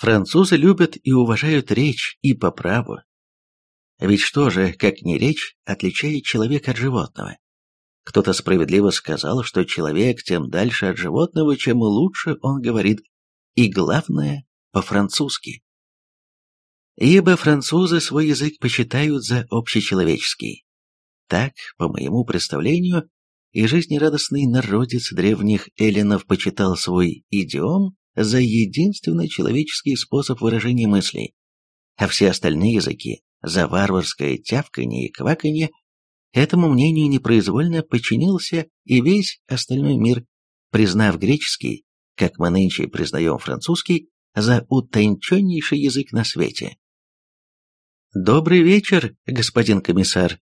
Французы любят и уважают речь и по праву. Ведь что же, как не речь, отличает человека от животного? Кто-то справедливо сказал, что человек тем дальше от животного, чем лучше он говорит, и главное, по-французски. Ибо французы свой язык почитают за общечеловеческий. Так, по моему представлению, и жизнерадостный народец древних эллинов почитал свой идиом за единственный человеческий способ выражения мыслей, а все остальные языки за варварское тявканье и кваканье, этому мнению непроизвольно подчинился и весь остальной мир, признав греческий, как мы нынче признаем французский, за утонченнейший язык на свете. «Добрый вечер, господин комиссар!»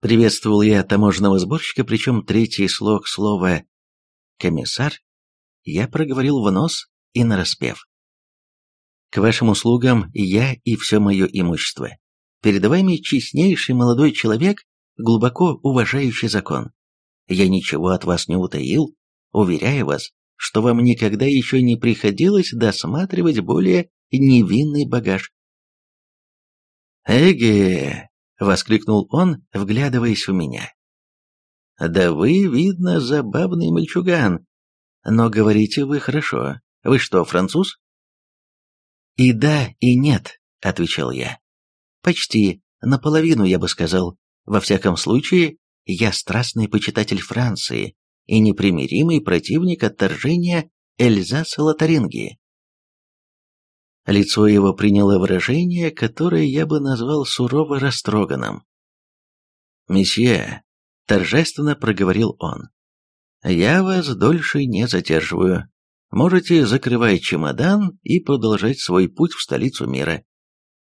Приветствовал я таможенного сборщика, причем третий слог слова «комиссар» я проговорил в нос и нараспев. К вашим услугам я и все мое имущество. Перед вами честнейший молодой человек, глубоко уважающий закон. Я ничего от вас не утаил, уверяю вас, что вам никогда еще не приходилось досматривать более невинный багаж. «Эге!» — воскликнул он, вглядываясь в меня. «Да вы, видно, забавный мальчуган. Но говорите вы хорошо. Вы что, француз?» «И да, и нет», — отвечал я. «Почти, наполовину, я бы сказал. Во всяком случае, я страстный почитатель Франции и непримиримый противник отторжения Эльзаса-Лотарингии». Лицо его приняло выражение, которое я бы назвал сурово растроганным. «Месье», — торжественно проговорил он, — «я вас дольше не задерживаю. Можете закрывать чемодан и продолжать свой путь в столицу мира.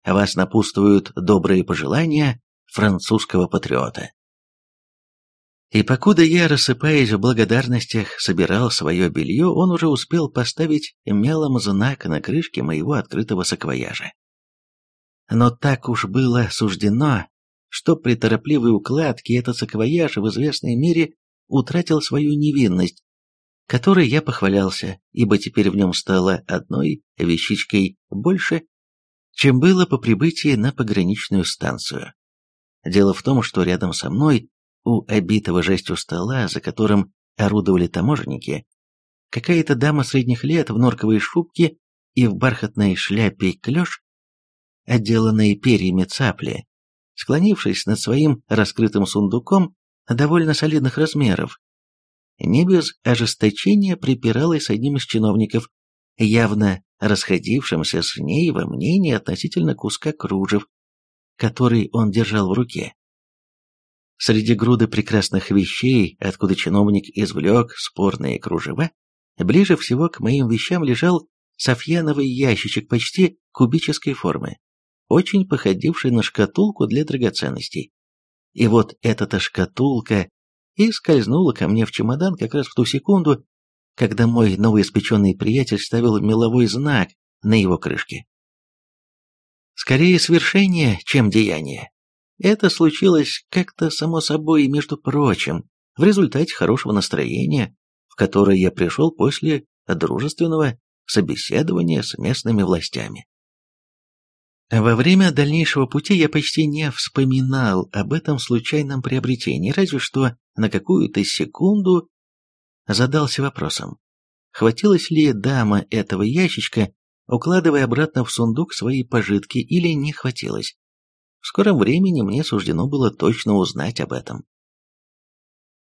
Вас напутствуют добрые пожелания французского патриота. И покуда я, рассыпаясь в благодарностях, собирал свое белье, он уже успел поставить мелом знак на крышке моего открытого саквояжа. Но так уж было суждено, что при торопливой укладке этот саквояж в известной мере утратил свою невинность, которой я похвалялся, ибо теперь в нем стало одной вещичкой больше, чем было по прибытии на пограничную станцию. Дело в том, что рядом со мной, у обитого жестью стола, за которым орудовали таможенники, какая-то дама средних лет в норковой шубке и в бархатной шляпе клеш, отделанной перьями цапли, склонившись над своим раскрытым сундуком довольно солидных размеров, не без ожесточения припиралась с одним из чиновников, явно расходившимся с ней во мнении относительно куска кружев, который он держал в руке. Среди груды прекрасных вещей, откуда чиновник извлек спорные кружева, ближе всего к моим вещам лежал софьяновый ящичек почти кубической формы, очень походивший на шкатулку для драгоценностей. И вот эта-то шкатулка и скользнула ко мне в чемодан как раз в ту секунду, когда мой новоиспеченный приятель ставил меловой знак на его крышке. Скорее свершение, чем деяние. Это случилось как-то само собой, между прочим, в результате хорошего настроения, в которое я пришел после дружественного собеседования с местными властями. Во время дальнейшего пути я почти не вспоминал об этом случайном приобретении, разве что на какую-то секунду задался вопросом, хватилась ли дама этого ящичка, укладывая обратно в сундук свои пожитки, или не хватилось. В скором времени мне суждено было точно узнать об этом.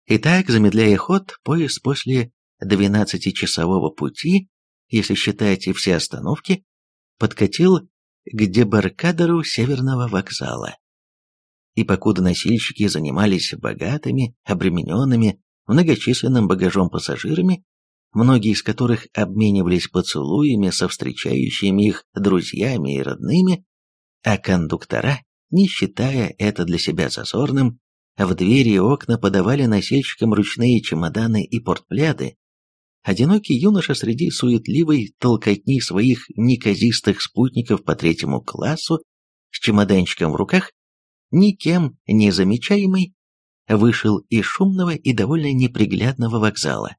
Итак, замедляя ход, поезд после двенадцатичасового пути, если считать и все остановки, подкатил к дебаркадеру Северного вокзала. И покуда носильщики занимались богатыми, обремененными, многочисленным багажом пассажирами, многие из которых обменивались поцелуями со встречающими их друзьями и родными, а кондуктора, не считая это для себя зазорным, в двери и окна подавали носильщикам ручные чемоданы и портпляды, Одинокий юноша среди суетливой толкотни своих неказистых спутников по третьему классу с чемоданчиком в руках, никем не замечаемый, вышел из шумного и довольно неприглядного вокзала.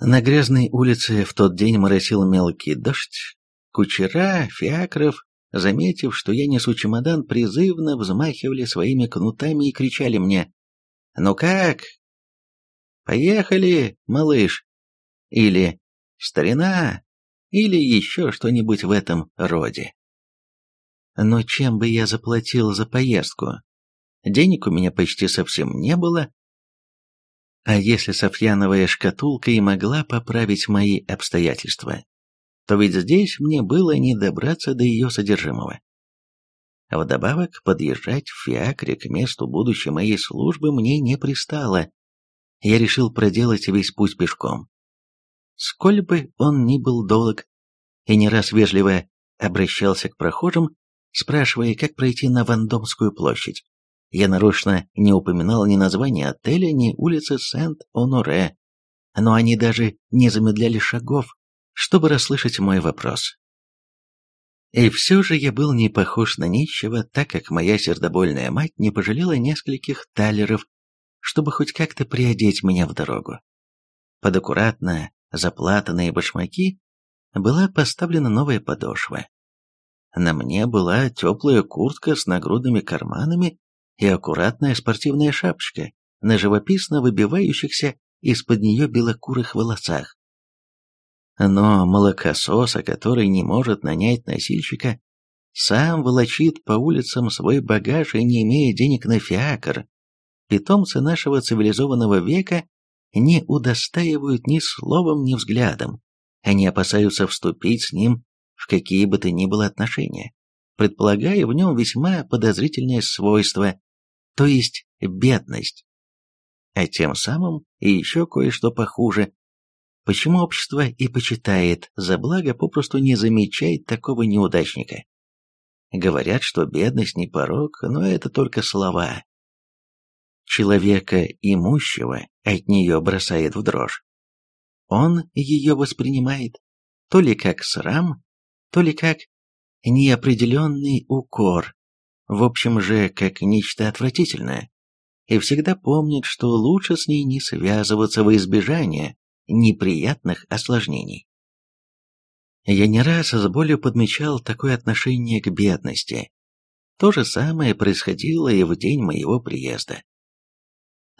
На грязной улице в тот день моросил мелкий дождь. Кучера, фиакров, заметив, что я несу чемодан, призывно взмахивали своими кнутами и кричали мне «Ну как? Поехали, малыш!» Или «Старина!» Или еще что-нибудь в этом роде. Но чем бы я заплатил за поездку? Денег у меня почти совсем не было, а если Софьяновая шкатулка и могла поправить мои обстоятельства, то ведь здесь мне было не добраться до ее содержимого. Вдобавок, подъезжать в Фиакре к месту будущей моей службы мне не пристало. Я решил проделать весь путь пешком. Сколь бы он ни был долг, и не раз вежливо обращался к прохожим, спрашивая, как пройти на Вандомскую площадь. Я нарочно не упоминал ни названия отеля, ни улицы Сент-Оноре, но они даже не замедляли шагов, чтобы расслышать мой вопрос. И все же я был не похож на нищего, так как моя сердобольная мать не пожалела нескольких талеров, чтобы хоть как-то приодеть меня в дорогу. Под аккуратно заплатанные башмаки была поставлена новая подошва. На мне была теплая куртка с нагрудными карманами и аккуратная спортивная шапочка на живописно выбивающихся из-под нее белокурых волосах. Но молокососа, который не может нанять носильщика, сам волочит по улицам свой багаж и не имея денег на фиакр. Питомцы нашего цивилизованного века не удостаивают ни словом, ни взглядом. Они опасаются вступить с ним в какие бы то ни было отношения, предполагая в нем весьма подозрительное свойство, то есть бедность. А тем самым и еще кое-что похуже. Почему общество и почитает за благо попросту не замечает такого неудачника? Говорят, что бедность не порог, но это только слова. Человека имущего от нее бросает в дрожь. Он ее воспринимает то ли как срам, то ли как неопределенный укор, в общем же, как нечто отвратительное, и всегда помнит, что лучше с ней не связываться во избежание неприятных осложнений. Я не раз с болью подмечал такое отношение к бедности. То же самое происходило и в день моего приезда.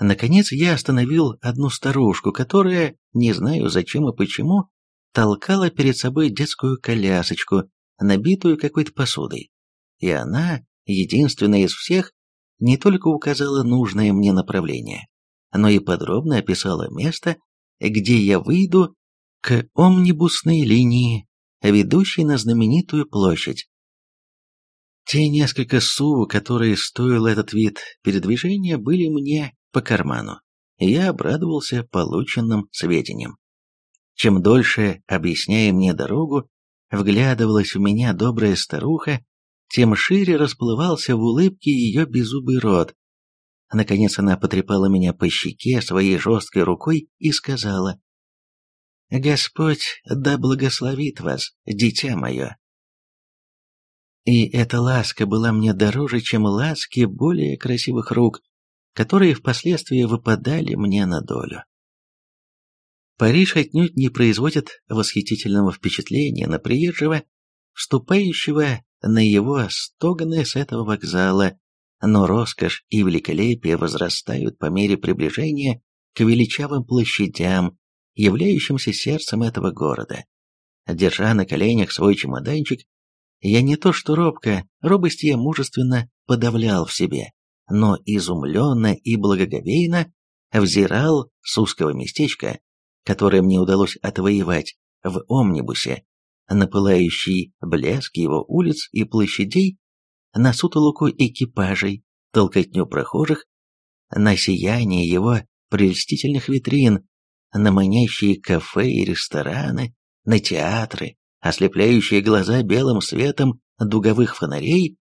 Наконец я остановил одну старушку, которая, не знаю зачем и почему, толкала перед собой детскую колясочку, набитую какой-то посудой. И она, единственная из всех, не только указала нужное мне направление, но и подробно описала место, где я выйду к омнибусной линии, ведущей на знаменитую площадь. Те несколько су, которые стоил этот вид передвижения, были мне по карману. Я обрадовался полученным сведениям. Чем дольше, объясняя мне дорогу, вглядывалась в меня добрая старуха, тем шире расплывался в улыбке ее беззубый рот. Наконец она потрепала меня по щеке своей жесткой рукой и сказала, «Господь да благословит вас, дитя мое». И эта ласка была мне дороже, чем ласки более красивых рук, которые впоследствии выпадали мне на долю. Париж отнюдь не производит восхитительного впечатления на приезжего, вступающего на его стоганы с этого вокзала, но роскошь и великолепие возрастают по мере приближения к величавым площадям, являющимся сердцем этого города. Держа на коленях свой чемоданчик, я не то что робко, робость я мужественно подавлял в себе, но изумленно и благоговейно взирал с узкого местечка, которое мне удалось отвоевать в омнибусе, на пылающий блеск его улиц и площадей, на сутолоку экипажей, толкотню прохожих, на сияние его прелестительных витрин, на манящие кафе и рестораны, на театры, ослепляющие глаза белым светом дуговых фонарей,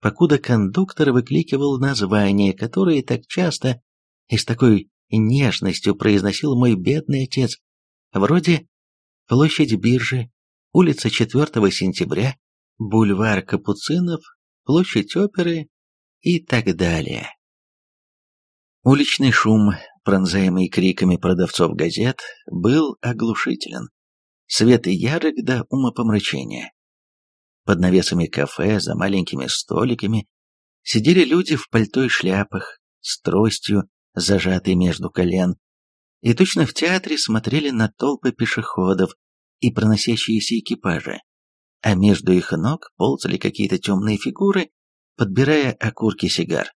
покуда кондуктор выкликивал названия, которые так часто и с такой нежностью произносил мой бедный отец, вроде площадь биржи, улица 4 сентября, бульвар Капуцинов, площадь оперы и так далее. Уличный шум, пронзаемый криками продавцов газет, был оглушителен. Свет ярок до умопомрачения. Под навесами кафе, за маленькими столиками, сидели люди в пальто и шляпах, с тростью, зажатой между колен, и точно в театре смотрели на толпы пешеходов и проносящиеся экипажи, а между их ног ползали какие-то темные фигуры, подбирая окурки сигар.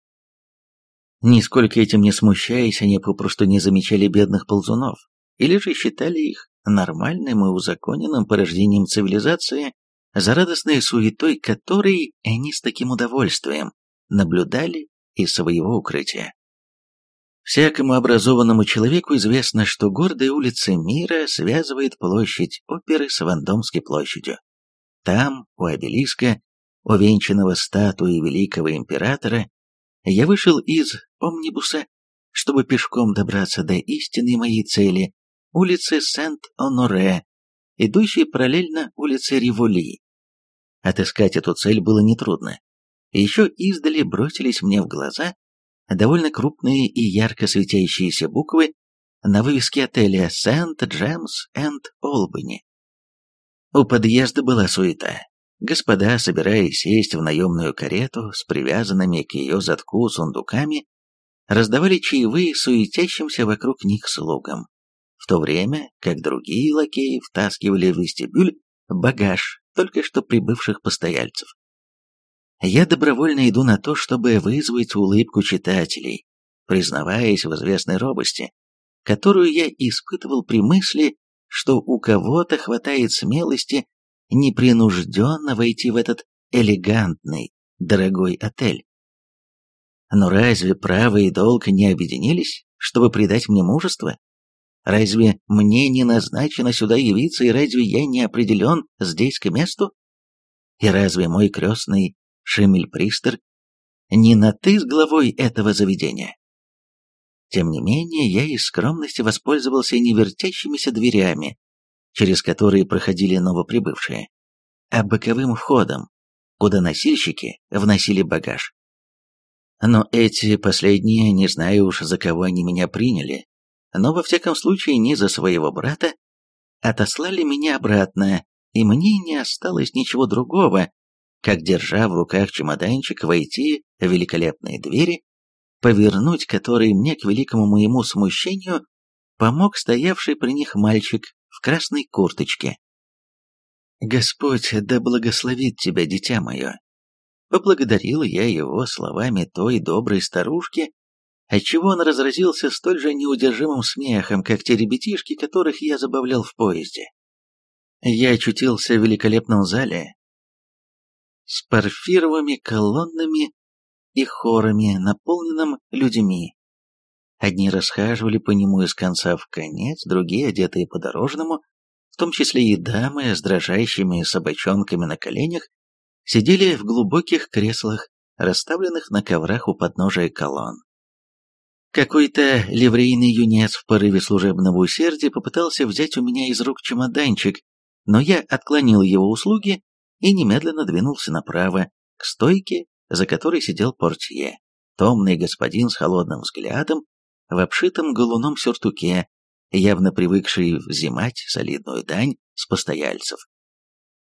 Нисколько этим не смущаясь, они попросту не замечали бедных ползунов, или же считали их нормальным и узаконенным порождением цивилизации, за радостной суетой которой они с таким удовольствием наблюдали из своего укрытия. Всякому образованному человеку известно, что гордая улица мира связывает площадь оперы с Вандомской площадью. Там, у обелиска, увенчанного статуей великого императора, я вышел из омнибуса, чтобы пешком добраться до истинной моей цели, улицы Сент-Оноре, идущей параллельно улице Риволи. Отыскать эту цель было нетрудно. Еще издали бросились мне в глаза довольно крупные и ярко светящиеся буквы на вывеске отеля «Сент-Джемс энд Олбани». У подъезда была суета. Господа, собираясь сесть в наемную карету с привязанными к ее задку сундуками, раздавали чаевые суетящимся вокруг них слугам, в то время как другие лакеи втаскивали в вестибюль багаж только что прибывших постояльцев. Я добровольно иду на то, чтобы вызвать улыбку читателей, признаваясь в известной робости, которую я испытывал при мысли, что у кого-то хватает смелости непринужденно войти в этот элегантный, дорогой отель. Но разве право и долг не объединились, чтобы придать мне мужество? Разве мне не назначено сюда явиться, и разве я не определен здесь к месту? И разве мой крестный Шемель-Пристер не на «ты» с главой этого заведения? Тем не менее, я из скромности воспользовался не вертящимися дверями, через которые проходили новоприбывшие, а боковым входом, куда носильщики вносили багаж. Но эти последние, не знаю уж, за кого они меня приняли, но во всяком случае не за своего брата, отослали меня обратно, и мне не осталось ничего другого, как, держа в руках чемоданчик, войти в великолепные двери, повернуть которые мне, к великому моему смущению, помог стоявший при них мальчик в красной курточке. «Господь да благословит тебя, дитя мое!» Поблагодарил я его словами той доброй старушки, отчего он разразился столь же неудержимым смехом, как те ребятишки, которых я забавлял в поезде. Я очутился в великолепном зале с парфировыми колоннами и хорами, наполненным людьми, Одни расхаживали по нему из конца в конец, другие, одетые по-дорожному, в том числе и дамы с дрожащими собачонками на коленях, сидели в глубоких креслах, расставленных на коврах у подножия колонн. Какой-то ливрейный юнец в порыве служебного усердия попытался взять у меня из рук чемоданчик, но я отклонил его услуги и немедленно двинулся направо, к стойке, за которой сидел портье, томный господин с холодным взглядом в обшитом голуном сюртуке, явно привыкший взимать солидную дань с постояльцев.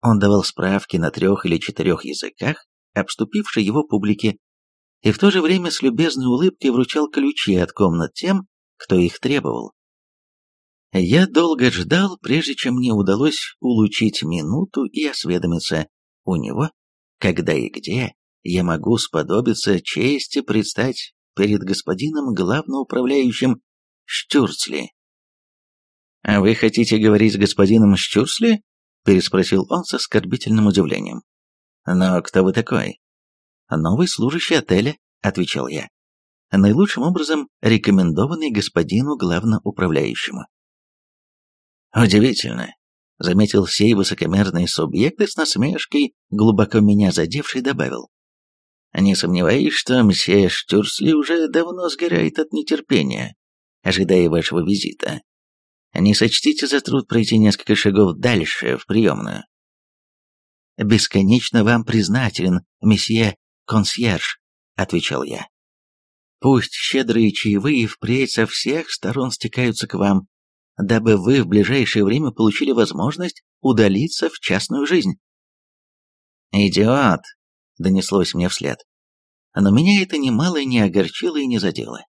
Он давал справки на трех или четырех языках, обступившей его публике, и в то же время с любезной улыбкой вручал ключи от комнат тем, кто их требовал. Я долго ждал, прежде чем мне удалось улучить минуту и осведомиться у него, когда и где я могу сподобиться чести предстать перед господином главноуправляющим Штюрцли. «А вы хотите говорить с господином Штюрцли?» переспросил он с оскорбительным удивлением. «Но кто вы такой?» «Новый служащий отеля», — отвечал я. «Наилучшим образом рекомендованный господину главноуправляющему». «Удивительно», — заметил сей высокомерный субъект и с насмешкой, глубоко меня задевший, добавил. Не сомневаюсь, что мсье Штюрсли уже давно сгорает от нетерпения, ожидая вашего визита. Не сочтите за труд пройти несколько шагов дальше, в приемную. «Бесконечно вам признателен, месье консьерж», — отвечал я. Пусть щедрые чаевые впредь со всех сторон стекаются к вам, дабы вы в ближайшее время получили возможность удалиться в частную жизнь. «Идиот!» — донеслось мне вслед. Но меня это немало не огорчило и не задело.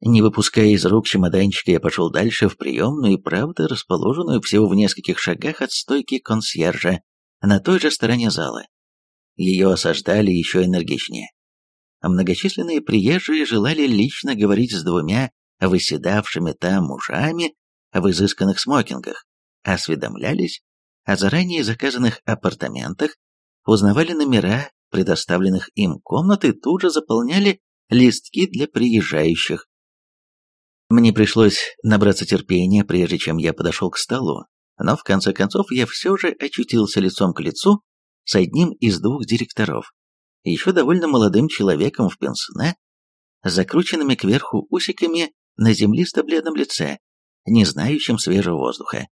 Не выпуская из рук чемоданчика, я пошел дальше в приемную и, правда, расположенную всего в нескольких шагах от стойки консьержа, на той же стороне зала. Ее осаждали еще энергичнее. А многочисленные приезжие желали лично говорить с двумя выседавшими там мужами в изысканных смокингах, осведомлялись о заранее заказанных апартаментах, узнавали номера предоставленных им комнат и тут же заполняли листки для приезжающих. Мне пришлось набраться терпения, прежде чем я подошел к столу, но в конце концов я все же очутился лицом к лицу с одним из двух директоров, еще довольно молодым человеком в пенсне, закрученными кверху усиками на землисто-бледном лице, не знающим свежего воздуха.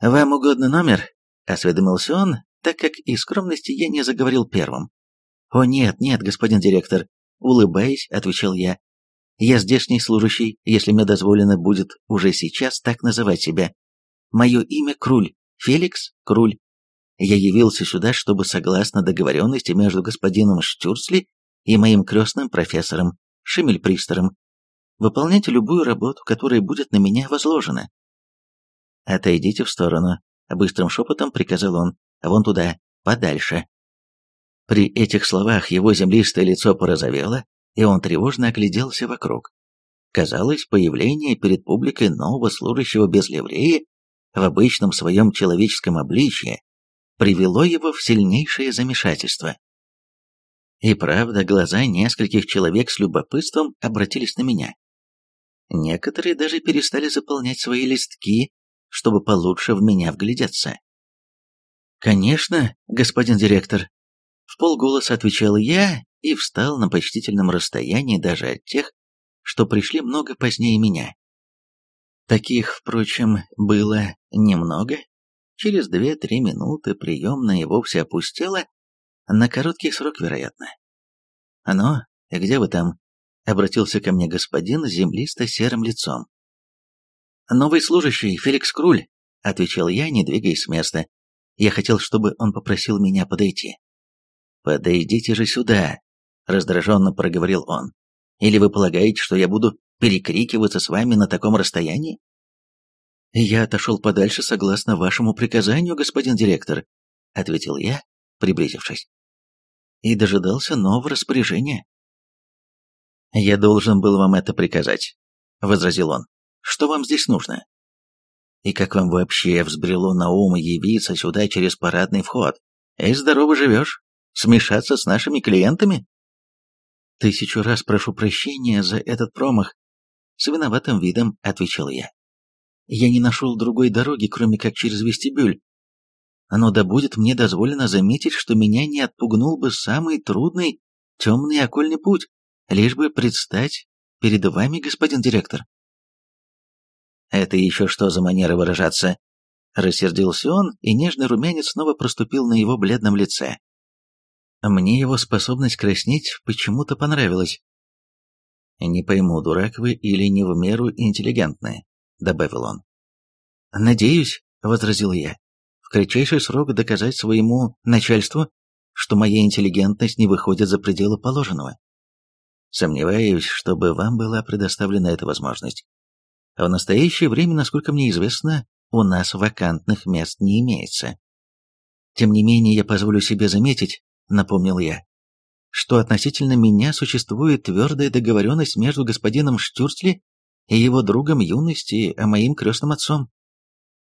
«Вам угодно номер?» — осведомился он, так как из скромности я не заговорил первым. «О нет, нет, господин директор», — улыбаясь, отвечал я. «Я здешний служащий, если мне дозволено будет уже сейчас так называть себя. Мое имя Круль, Феликс Круль. Я явился сюда, чтобы, согласно договоренности между господином Штюрсли и моим крестным профессором Шиммельпристером, выполнять любую работу, которая будет на меня возложена. «Отойдите в сторону», — быстрым шепотом приказал он, — «вон туда, подальше». При этих словах его землистое лицо порозовело, и он тревожно огляделся вокруг. Казалось, появление перед публикой нового служащего без ливреи в обычном своем человеческом обличье привело его в сильнейшее замешательство. И правда, глаза нескольких человек с любопытством обратились на меня. Некоторые даже перестали заполнять свои листки, чтобы получше в меня вглядеться. «Конечно, господин директор», — в полголоса отвечал я и встал на почтительном расстоянии даже от тех, что пришли много позднее меня. Таких, впрочем, было немного, Через две-три минуты приемная вовсе опустела, на короткий срок, вероятно. «Ну, где вы там?» — обратился ко мне господин с землисто-серым лицом. «Новый служащий, Феликс Круль», — отвечал я, не двигаясь с места. Я хотел, чтобы он попросил меня подойти. «Подойдите же сюда», — раздраженно проговорил он. «Или вы полагаете, что я буду перекрикиваться с вами на таком расстоянии?» «Я отошел подальше согласно вашему приказанию, господин директор», — ответил я, приблизившись. «И дожидался нового распоряжения». «Я должен был вам это приказать», — возразил он. «Что вам здесь нужно?» «И как вам вообще взбрело на ум явиться сюда через парадный вход? Эй, здорово живешь? Смешаться с нашими клиентами?» «Тысячу раз прошу прощения за этот промах», — с виноватым видом отвечал я. Я не нашел другой дороги, кроме как через вестибюль. Но да будет мне дозволено заметить, что меня не отпугнул бы самый трудный, темный окольный путь, лишь бы предстать перед вами, господин директор. Это еще что за манера выражаться? Рассердился он, и нежный румянец снова проступил на его бледном лице. Мне его способность краснеть почему-то понравилась. Не пойму, дурак вы или не в меру интеллигентны, — добавил он. «Надеюсь», — возразил я, — «в кратчайший срок доказать своему начальству, что моя интеллигентность не выходит за пределы положенного. Сомневаюсь, чтобы вам была предоставлена эта возможность. В настоящее время, насколько мне известно, у нас вакантных мест не имеется. Тем не менее, я позволю себе заметить, напомнил я, что относительно меня существует твердая договоренность между господином Штюрцли и его другом юности, а моим крестным отцом.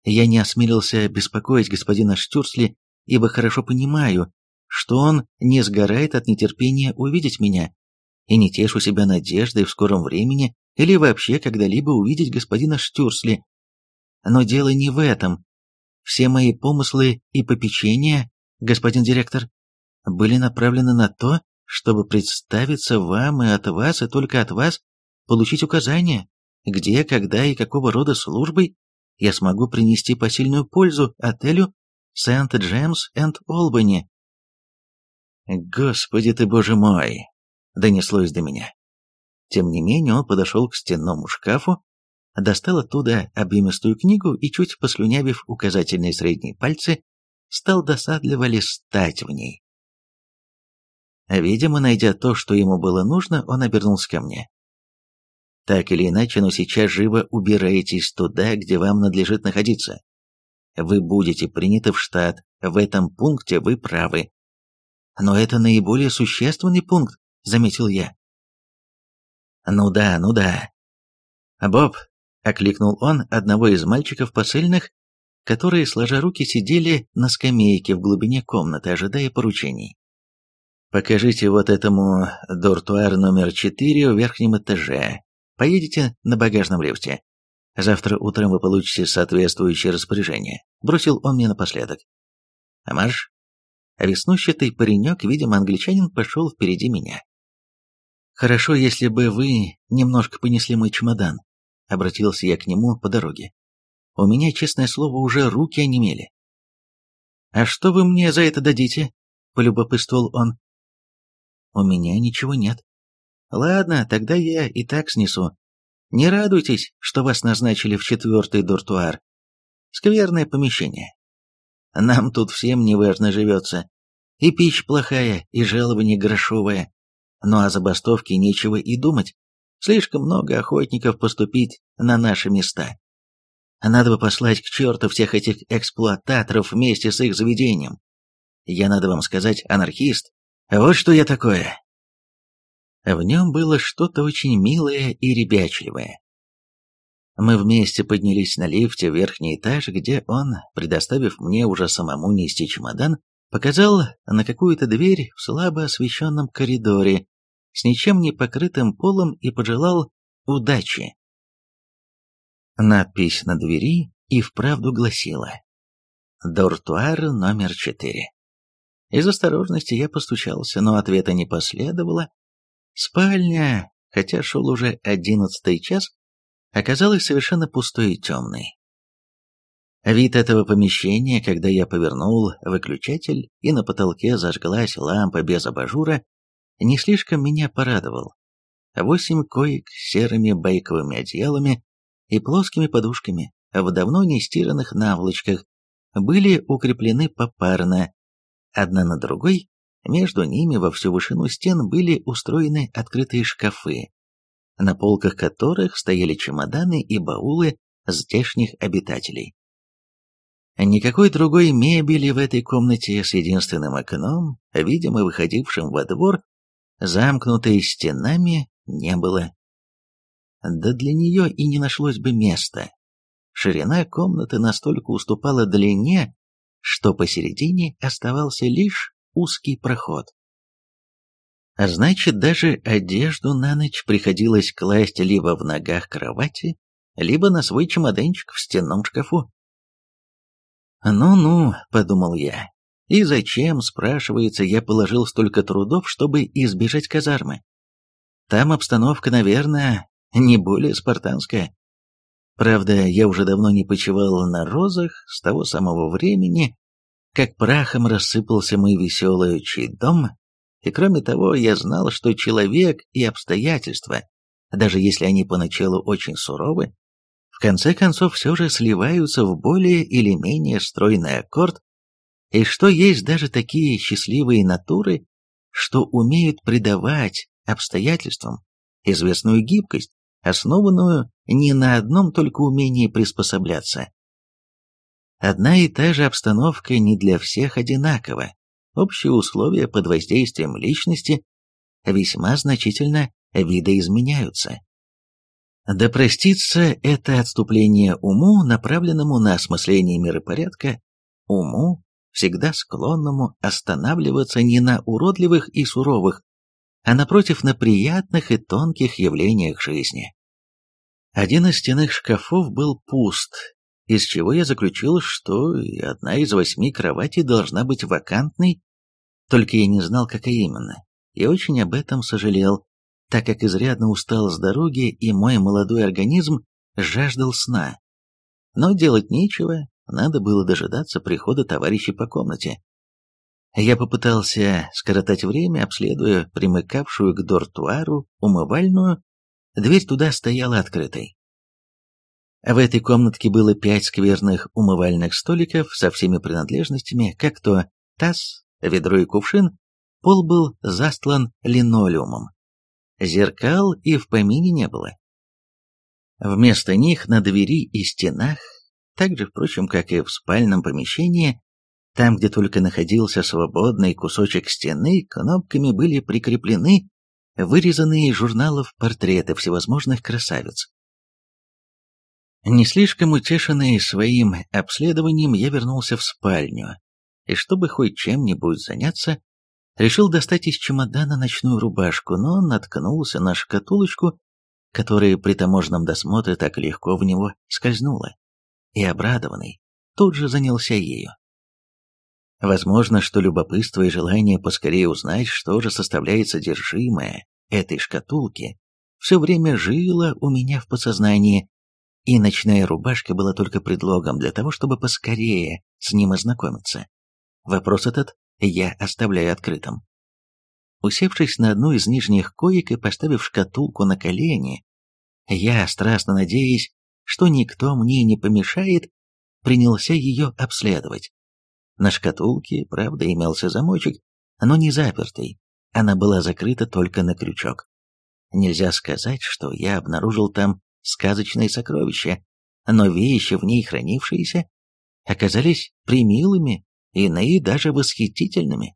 Я не осмелился беспокоить господина Штюрсли, ибо хорошо понимаю, что он не сгорает от нетерпения увидеть меня, и не тешу себя надеждой в скором времени или вообще когда-либо увидеть господина Штюрсли. Но дело не в этом. Все мои помыслы и попечения, господин директор, были направлены на то, чтобы представиться вам и от вас, и только от вас, получить указания, где, когда и какого рода службой я смогу принести посильную пользу отелю Сент-Джемс энд Олбани. «Господи ты, боже мой!» — донеслось до меня. Тем не менее он подошел к стенному шкафу, достал оттуда объемистую книгу и, чуть послюнявив указательные средние пальцы, стал досадливо листать в ней. Видимо, найдя то, что ему было нужно, он обернулся ко мне. Так или иначе, но сейчас живо убирайтесь туда, где вам надлежит находиться. Вы будете приняты в штат, в этом пункте вы правы. Но это наиболее существенный пункт, заметил я. Ну да, ну да. Боб, окликнул он одного из мальчиков посыльных, которые, сложа руки, сидели на скамейке в глубине комнаты, ожидая поручений. «Покажите вот этому дортуар номер четыре в верхнем этаже. Поедете на багажном лифте. Завтра утром вы получите соответствующее распоряжение», — бросил он мне напоследок. «А марш?» Веснущатый паренек, видимо, англичанин, пошел впереди меня. «Хорошо, если бы вы немножко понесли мой чемодан», — обратился я к нему по дороге. «У меня, честное слово, уже руки онемели». «А что вы мне за это дадите?» — полюбопытствовал он. «У меня ничего нет». «Ладно, тогда я и так снесу. Не радуйтесь, что вас назначили в четвертый дуртуар. Скверное помещение. Нам тут всем неважно живется. И пища плохая, и жалование грошовое. Ну а забастовки нечего и думать. Слишком много охотников поступить на наши места. Надо бы послать к черту всех этих эксплуататоров вместе с их заведением. Я, надо вам сказать, анархист. Вот что я такое. В нем было что-то очень милое и ребячливое. Мы вместе поднялись на лифте в верхний этаж, где он, предоставив мне уже самому нести чемодан, показал на какую-то дверь в слабо освещенном коридоре с ничем не покрытым полом и пожелал удачи. Надпись на двери и вправду гласила «Дортуар номер четыре». Из осторожности я постучался, но ответа не последовало. Спальня, хотя шел уже одиннадцатый час, оказалась совершенно пустой и темной. Вид этого помещения, когда я повернул выключатель и на потолке зажглась лампа без абажура, не слишком меня порадовал. Восемь коек с серыми байковыми одеялами и плоскими подушками в давно не стиранных наволочках были укреплены попарно, одна на другой, между ними во всю вышину стен были устроены открытые шкафы, на полках которых стояли чемоданы и баулы здешних обитателей. Никакой другой мебели в этой комнате с единственным окном, видимо, выходившим во двор, замкнутой стенами, не было. Да для нее и не нашлось бы места. Ширина комнаты настолько уступала длине, что посередине оставался лишь узкий проход. А значит, даже одежду на ночь приходилось класть либо в ногах кровати, либо на свой чемоданчик в стенном шкафу. «Ну-ну», — подумал я, — «и зачем, спрашивается, я положил столько трудов, чтобы избежать казармы? Там обстановка, наверное, не более спартанская. Правда, я уже давно не почивал на розах с того самого времени, как прахом рассыпался мой веселый отчий дом и кроме того, я знал, что человек и обстоятельства, даже если они поначалу очень суровы, в конце концов все же сливаются в более или менее стройный аккорд, и что есть даже такие счастливые натуры, что умеют придавать обстоятельствам известную гибкость, основанную не на одном только умении приспосабляться. Одна и та же обстановка не для всех одинакова, общие условия под воздействием личности весьма значительно видоизменяются. Да простится это отступление уму, направленному на осмысление миропорядка, уму, всегда склонному останавливаться не на уродливых и суровых, а напротив на приятных и тонких явлениях жизни. Один из стенных шкафов был пуст, из чего я заключил, что одна из восьми кроватей должна быть вакантной только я не знал, какая именно, и очень об этом сожалел, так как изрядно устал с дороги, и мой молодой организм жаждал сна. Но делать нечего, надо было дожидаться прихода товарищей по комнате. Я попытался скоротать время, обследуя примыкавшую к дортуару умывальную Дверь туда стояла открытой. В этой комнатке было пять скверных умывальных столиков со всеми принадлежностями, как то таз, ведро и кувшин, пол был застлан линолеумом. Зеркал и в помине не было. Вместо них на двери и стенах, так же, впрочем, как и в спальном помещении, там, где только находился свободный кусочек стены, кнопками были прикреплены вырезанные из журналов портреты всевозможных красавиц. Не слишком утешенный своим обследованием, я вернулся в спальню, и чтобы хоть чем-нибудь заняться, решил достать из чемодана ночную рубашку, но наткнулся на шкатулочку, которая при таможенном досмотре так легко в него скользнула, и, обрадованный, тут же занялся ею. Возможно, что любопытство и желание поскорее узнать, что же составляет содержимое этой шкатулки, все время жило у меня в подсознании, и ночная рубашка была только предлогом для того, чтобы поскорее с ним ознакомиться. Вопрос этот я оставляю открытым. Усевшись на одну из нижних коек и поставив шкатулку на колени, я, страстно надеясь, что никто мне не помешает, принялся ее обследовать. На шкатулке, правда, имелся замочек, но не запертый. Она была закрыта только на крючок. Нельзя сказать, что я обнаружил там сказочные сокровища, но вещи, в ней хранившиеся, оказались примилыми, иные даже восхитительными.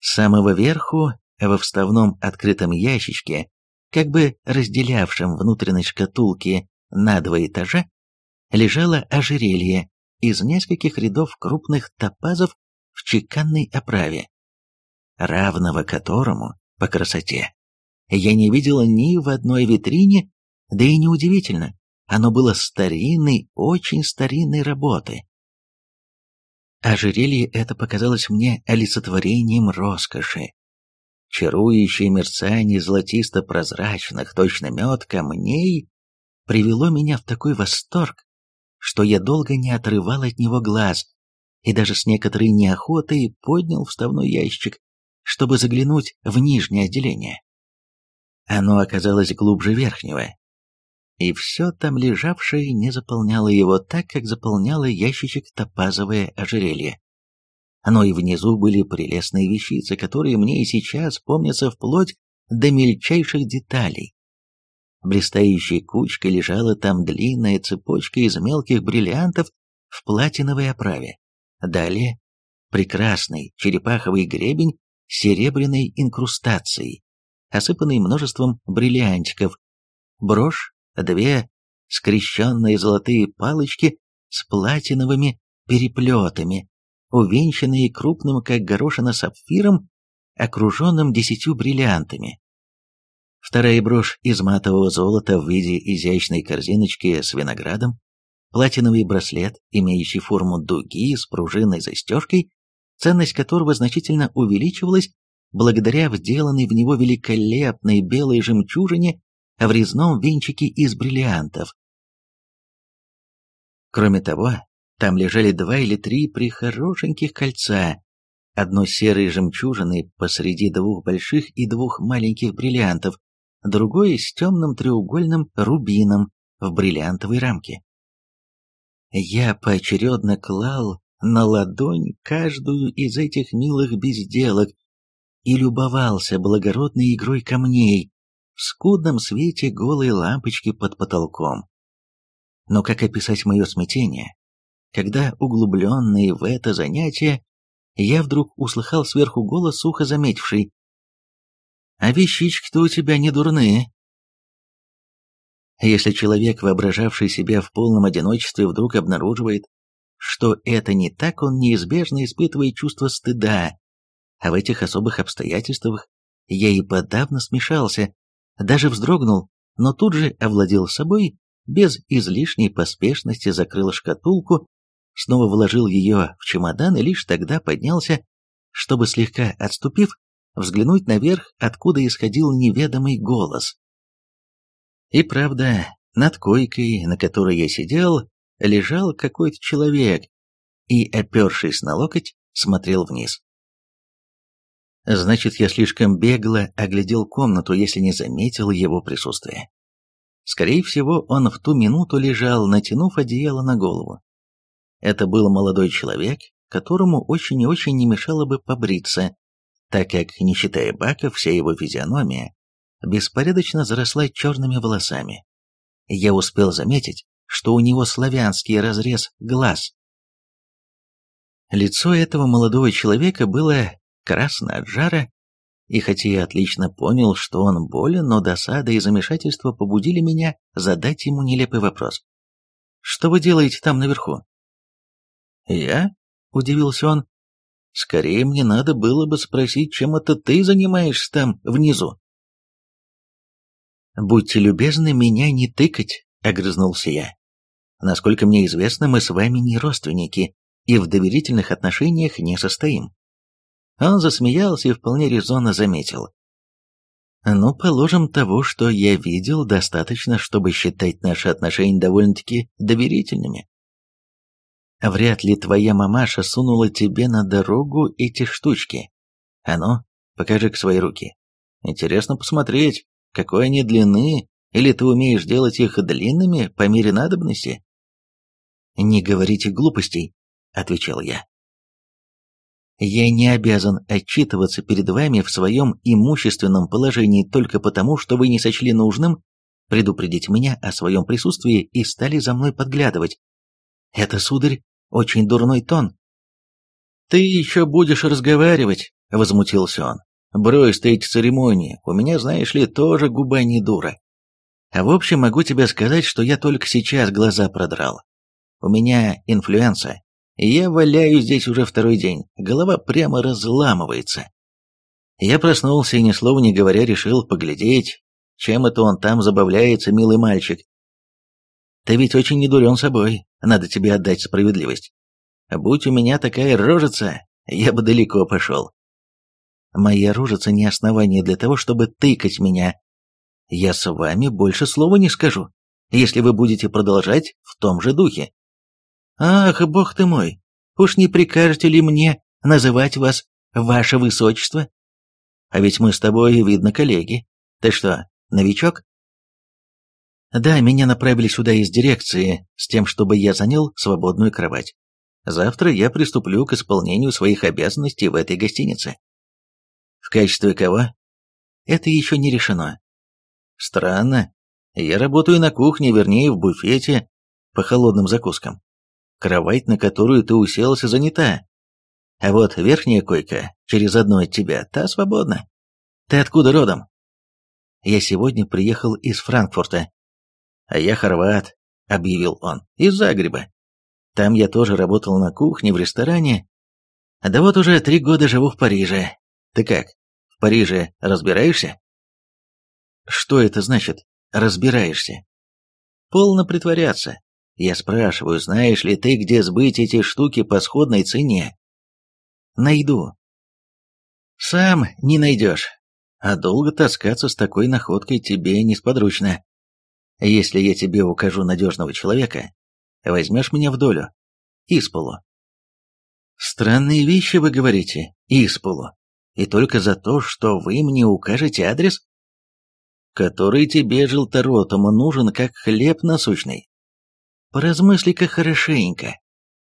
С самого верху, во вставном открытом ящичке, как бы разделявшем внутренность шкатулки на два этажа, лежало ожерелье из нескольких рядов крупных топазов в чеканной оправе, равного которому по красоте я не видела ни в одной витрине, да и неудивительно, оно было старинной, очень старинной работы. Ожерелье это показалось мне олицетворением роскоши. Чарующее мерцание золотисто-прозрачных, точно мед, камней привело меня в такой восторг, что я долго не отрывал от него глаз и даже с некоторой неохотой поднял вставной ящик, чтобы заглянуть в нижнее отделение. Оно оказалось глубже верхнего, и все там лежавшее не заполняло его так, как заполняло ящичек топазовое ожерелье. Но и внизу были прелестные вещицы, которые мне и сейчас помнятся вплоть до мельчайших деталей. Блистающей кучкой лежала там длинная цепочка из мелких бриллиантов в платиновой оправе. Далее прекрасный черепаховый гребень с серебряной инкрустацией, осыпанный множеством бриллиантиков, брошь, две скрещенные золотые палочки с платиновыми переплетами, увенчанные крупным, как горошина, сапфиром, окруженным десятью бриллиантами. Вторая брошь из матового золота в виде изящной корзиночки с виноградом, платиновый браслет, имеющий форму дуги с пружинной застежкой, ценность которого значительно увеличивалась благодаря вделанной в него великолепной белой жемчужине в резном венчике из бриллиантов. Кроме того, там лежали два или три прихорошеньких кольца, одно серой жемчужиной посреди двух больших и двух маленьких бриллиантов, другое с темным треугольным рубином в бриллиантовой рамке. Я поочередно клал на ладонь каждую из этих милых безделок и любовался благородной игрой камней в скудном свете голой лампочки под потолком. Но как описать мое смятение, когда, углубленный в это занятие, я вдруг услыхал сверху голос, сухо заметивший «А вещички-то у тебя не дурные». Если человек, воображавший себя в полном одиночестве, вдруг обнаруживает, что это не так, он неизбежно испытывает чувство стыда, а в этих особых обстоятельствах я и подавно смешался, даже вздрогнул, но тут же овладел собой, без излишней поспешности закрыл шкатулку, снова вложил ее в чемодан и лишь тогда поднялся, чтобы слегка отступив, взглянуть наверх, откуда исходил неведомый голос. И правда, над койкой, на которой я сидел, лежал какой-то человек и, опершись на локоть, смотрел вниз. Значит, я слишком бегло оглядел комнату, если не заметил его присутствия. Скорее всего, он в ту минуту лежал, натянув одеяло на голову. Это был молодой человек, которому очень и очень не мешало бы побриться, так как, не считая Бака, вся его физиономия беспорядочно заросла черными волосами. Я успел заметить, что у него славянский разрез глаз. Лицо этого молодого человека было красно от жара, и хотя я отлично понял, что он болен, но досада и замешательство побудили меня задать ему нелепый вопрос. «Что вы делаете там наверху?» «Я?» — удивился он. «Скорее мне надо было бы спросить, чем это ты занимаешься там внизу?» «Будьте любезны меня не тыкать», — огрызнулся я. «Насколько мне известно, мы с вами не родственники и в доверительных отношениях не состоим. Он засмеялся и вполне резонно заметил. «Ну, положим, того, что я видел, достаточно, чтобы считать наши отношения довольно-таки доверительными. Вряд ли твоя мамаша сунула тебе на дорогу эти штучки. А ну, покажи к свои руки. Интересно посмотреть, какой они длины, или ты умеешь делать их длинными по мере надобности?» «Не говорите глупостей», — отвечал я. Я не обязан отчитываться перед вами в своем имущественном положении только потому, что вы не сочли нужным предупредить меня о своем присутствии и стали за мной подглядывать. Это, сударь, очень дурной тон. «Ты еще будешь разговаривать», — возмутился он. «Брось ты эти церемонии, у меня, знаешь ли, тоже губа не дура. А в общем, могу тебе сказать, что я только сейчас глаза продрал. У меня инфлюенса, я валяю здесь уже второй день, голова прямо разламывается. Я проснулся и ни слова не говоря решил поглядеть, чем это он там забавляется, милый мальчик. Ты ведь очень недурен собой, надо тебе отдать справедливость. Будь у меня такая рожица, я бы далеко пошел. Моя рожица не основание для того, чтобы тыкать меня. Я с вами больше слова не скажу, если вы будете продолжать в том же духе. «Ах, бог ты мой! Уж не прикажете ли мне называть вас ваше высочество? А ведь мы с тобой, видно, коллеги. Ты что, новичок?» «Да, меня направили сюда из дирекции, с тем, чтобы я занял свободную кровать. Завтра я приступлю к исполнению своих обязанностей в этой гостинице». «В качестве кого?» «Это еще не решено». «Странно. Я работаю на кухне, вернее, в буфете, по холодным закускам кровать, на которую ты уселся, занята. А вот верхняя койка, через одну от тебя, та свободна. Ты откуда родом? Я сегодня приехал из Франкфурта. А я хорват, объявил он, из Загреба. Там я тоже работал на кухне, в ресторане. Да вот уже три года живу в Париже. Ты как, в Париже разбираешься? Что это значит, разбираешься? Полно притворяться. Я спрашиваю, знаешь ли ты, где сбыть эти штуки по сходной цене? Найду. Сам не найдешь. А долго таскаться с такой находкой тебе несподручно. Если я тебе укажу надежного человека, возьмешь меня в долю. Исполу. Странные вещи вы говорите, Исполу. И только за то, что вы мне укажете адрес, который тебе, желторотому, нужен как хлеб насущный. Поразмысли-ка хорошенько.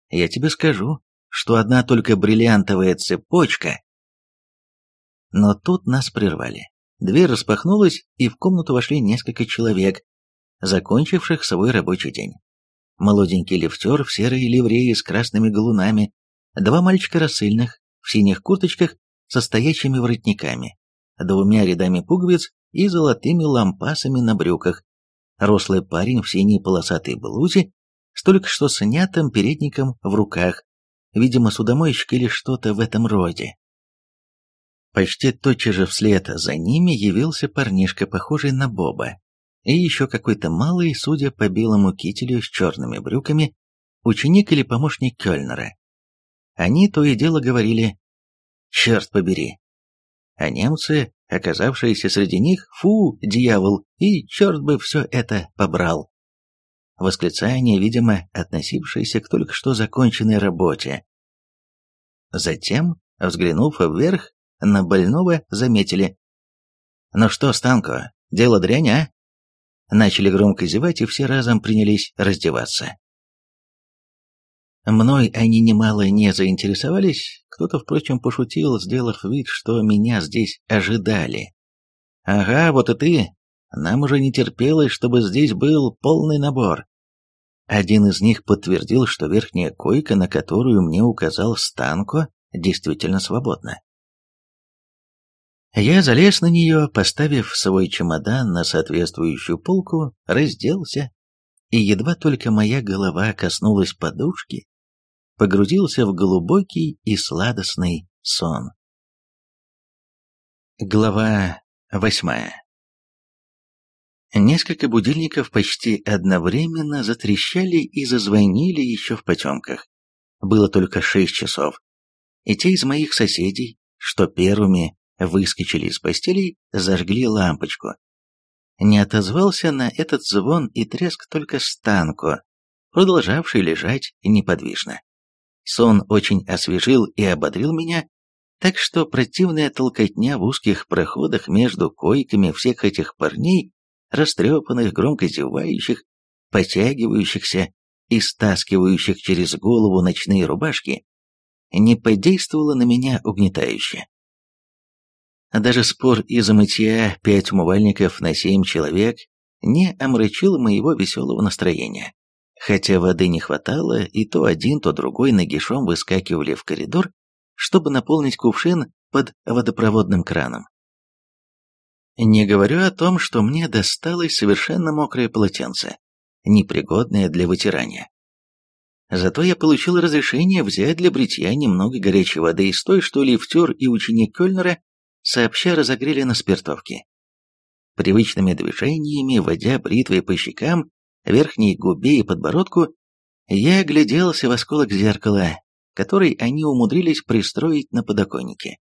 Я тебе скажу, что одна только бриллиантовая цепочка... Но тут нас прервали. Дверь распахнулась, и в комнату вошли несколько человек, закончивших свой рабочий день. Молоденький лифтер в серой ливреи с красными галунами, два мальчика рассыльных, в синих курточках со стоячими воротниками, двумя рядами пуговиц и золотыми лампасами на брюках, Рослый парень в синей полосатой блузе с только что снятым передником в руках, видимо, судомойщик или что-то в этом роде. Почти тотчас же вслед за ними явился парнишка, похожий на Боба, и еще какой-то малый, судя по белому кителю с черными брюками, ученик или помощник Кёльнера. Они то и дело говорили «Черт побери!» А немцы оказавшиеся среди них «Фу, дьявол!» и «Черт бы все это побрал!» Восклицание, видимо, относившееся к только что законченной работе. Затем, взглянув вверх, на больного заметили. «Ну что, Станко, дело дрянь, а?» Начали громко зевать, и все разом принялись раздеваться. Мной они немало не заинтересовались, кто-то, впрочем, пошутил, сделав вид, что меня здесь ожидали. «Ага, вот и ты. Нам уже не терпелось, чтобы здесь был полный набор». Один из них подтвердил, что верхняя койка, на которую мне указал Станко, действительно свободна. Я залез на нее, поставив свой чемодан на соответствующую полку, разделся, и едва только моя голова коснулась подушки, погрузился в глубокий и сладостный сон. Глава восьмая Несколько будильников почти одновременно затрещали и зазвонили еще в потемках. Было только шесть часов. И те из моих соседей, что первыми выскочили из постелей, зажгли лампочку. Не отозвался на этот звон и треск только Станко, продолжавший лежать неподвижно. Сон очень освежил и ободрил меня, так что противная толкотня в узких проходах между койками всех этих парней, растрепанных, громко зевающих, потягивающихся и стаскивающих через голову ночные рубашки, не подействовала на меня угнетающе. Даже спор из-за мытья пять умывальников на семь человек не омрачил моего веселого настроения. Хотя воды не хватало, и то один, то другой нагишом выскакивали в коридор, чтобы наполнить кувшин под водопроводным краном. Не говорю о том, что мне досталось совершенно мокрое полотенце, непригодное для вытирания. Зато я получил разрешение взять для бритья немного горячей воды из той, что лифтер и ученик Кёльнера сообща разогрели на спиртовке. Привычными движениями, водя бритвой по щекам, верхней губе и подбородку, я огляделся в осколок зеркала, который они умудрились пристроить на подоконнике.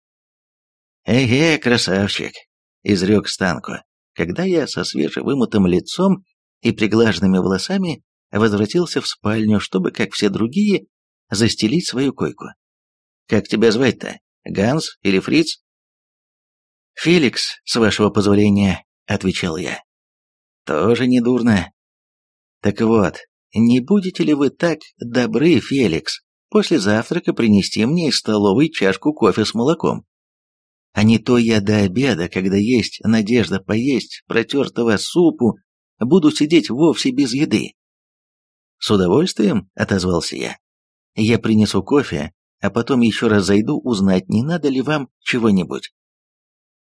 «Эге, красавчик!» — изрек Станко, когда я со свежевымытым лицом и приглаженными волосами возвратился в спальню, чтобы, как все другие, застелить свою койку. «Как тебя звать-то? Ганс или Фриц?» «Феликс, с вашего позволения», — отвечал я. «Тоже недурно. Так вот, не будете ли вы так добры, Феликс, после завтрака принести мне из столовой чашку кофе с молоком? А не то я до обеда, когда есть надежда поесть протертого супу, буду сидеть вовсе без еды. С удовольствием, отозвался я. Я принесу кофе, а потом еще раз зайду узнать, не надо ли вам чего-нибудь.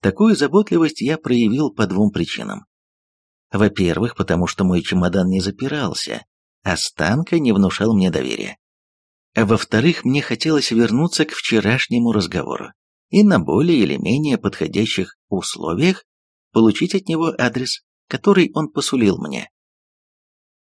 Такую заботливость я проявил по двум причинам. Во-первых, потому что мой чемодан не запирался, а Станка не внушал мне доверия. А во-вторых, мне хотелось вернуться к вчерашнему разговору и на более или менее подходящих условиях получить от него адрес, который он посулил мне.